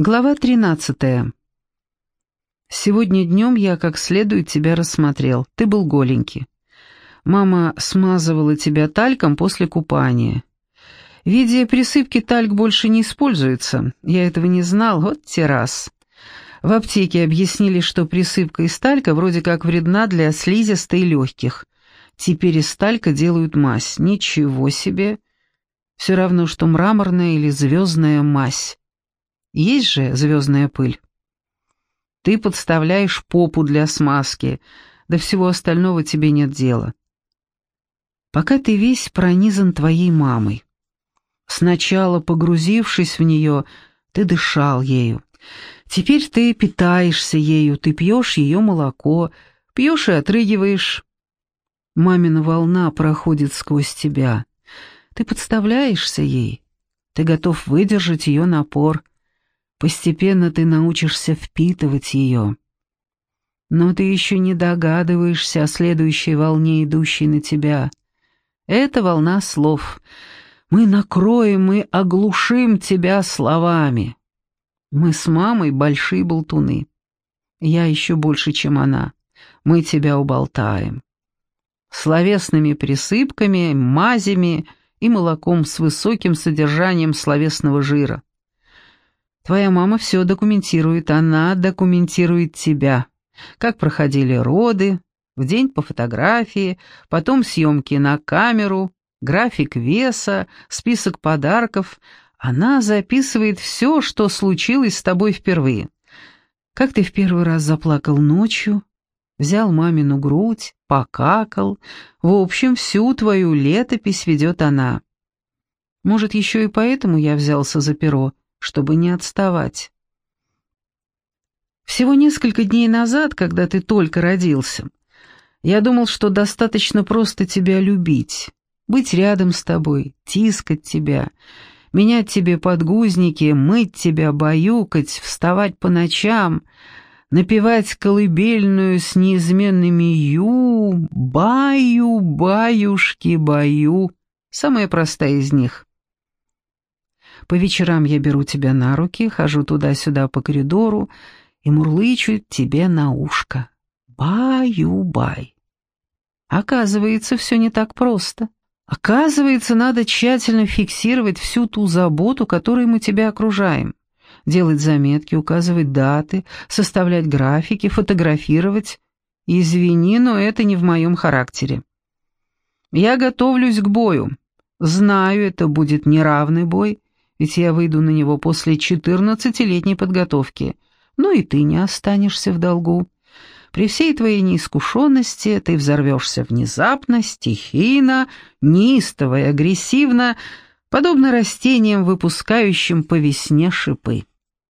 Глава 13. Сегодня днем я как следует тебя рассмотрел. Ты был голенький. Мама смазывала тебя тальком после купания. В виде присыпки тальк больше не используется. Я этого не знал, вот террас. В аптеке объяснили, что присыпка из талька вроде как вредна для слизистой легких. Теперь из талька делают мазь. Ничего себе. Все равно, что мраморная или звездная мазь. Есть же звездная пыль. Ты подставляешь попу для смазки, до всего остального тебе нет дела. Пока ты весь пронизан твоей мамой. Сначала, погрузившись в нее, ты дышал ею. Теперь ты питаешься ею, ты пьешь ее молоко, пьешь и отрыгиваешь. Мамина волна проходит сквозь тебя. Ты подставляешься ей. Ты готов выдержать ее напор. Постепенно ты научишься впитывать ее. Но ты еще не догадываешься о следующей волне, идущей на тебя. Это волна слов. Мы накроем, мы оглушим тебя словами. Мы с мамой большие болтуны. Я еще больше, чем она. Мы тебя уболтаем. Словесными присыпками, мазями и молоком с высоким содержанием словесного жира. Твоя мама все документирует, она документирует тебя. Как проходили роды, в день по фотографии, потом съемки на камеру, график веса, список подарков. Она записывает все, что случилось с тобой впервые. Как ты в первый раз заплакал ночью, взял мамину грудь, покакал. В общем, всю твою летопись ведет она. Может, еще и поэтому я взялся за перо, чтобы не отставать. Всего несколько дней назад, когда ты только родился, я думал, что достаточно просто тебя любить, быть рядом с тобой, тискать тебя, менять тебе подгузники, мыть тебя, баюкать, вставать по ночам, напевать колыбельную с неизменными «ю», «баю», «баюшки», «баю», самая простая из них. По вечерам я беру тебя на руки, хожу туда-сюда по коридору и мурлычу тебе на ушко. Баю-бай. Оказывается, все не так просто. Оказывается, надо тщательно фиксировать всю ту заботу, которой мы тебя окружаем. Делать заметки, указывать даты, составлять графики, фотографировать. Извини, но это не в моем характере. Я готовлюсь к бою. Знаю, это будет неравный бой, ведь я выйду на него после четырнадцатилетней подготовки. Ну и ты не останешься в долгу. При всей твоей неискушенности ты взорвешься внезапно, стихийно, неистово и агрессивно, подобно растениям, выпускающим по весне шипы.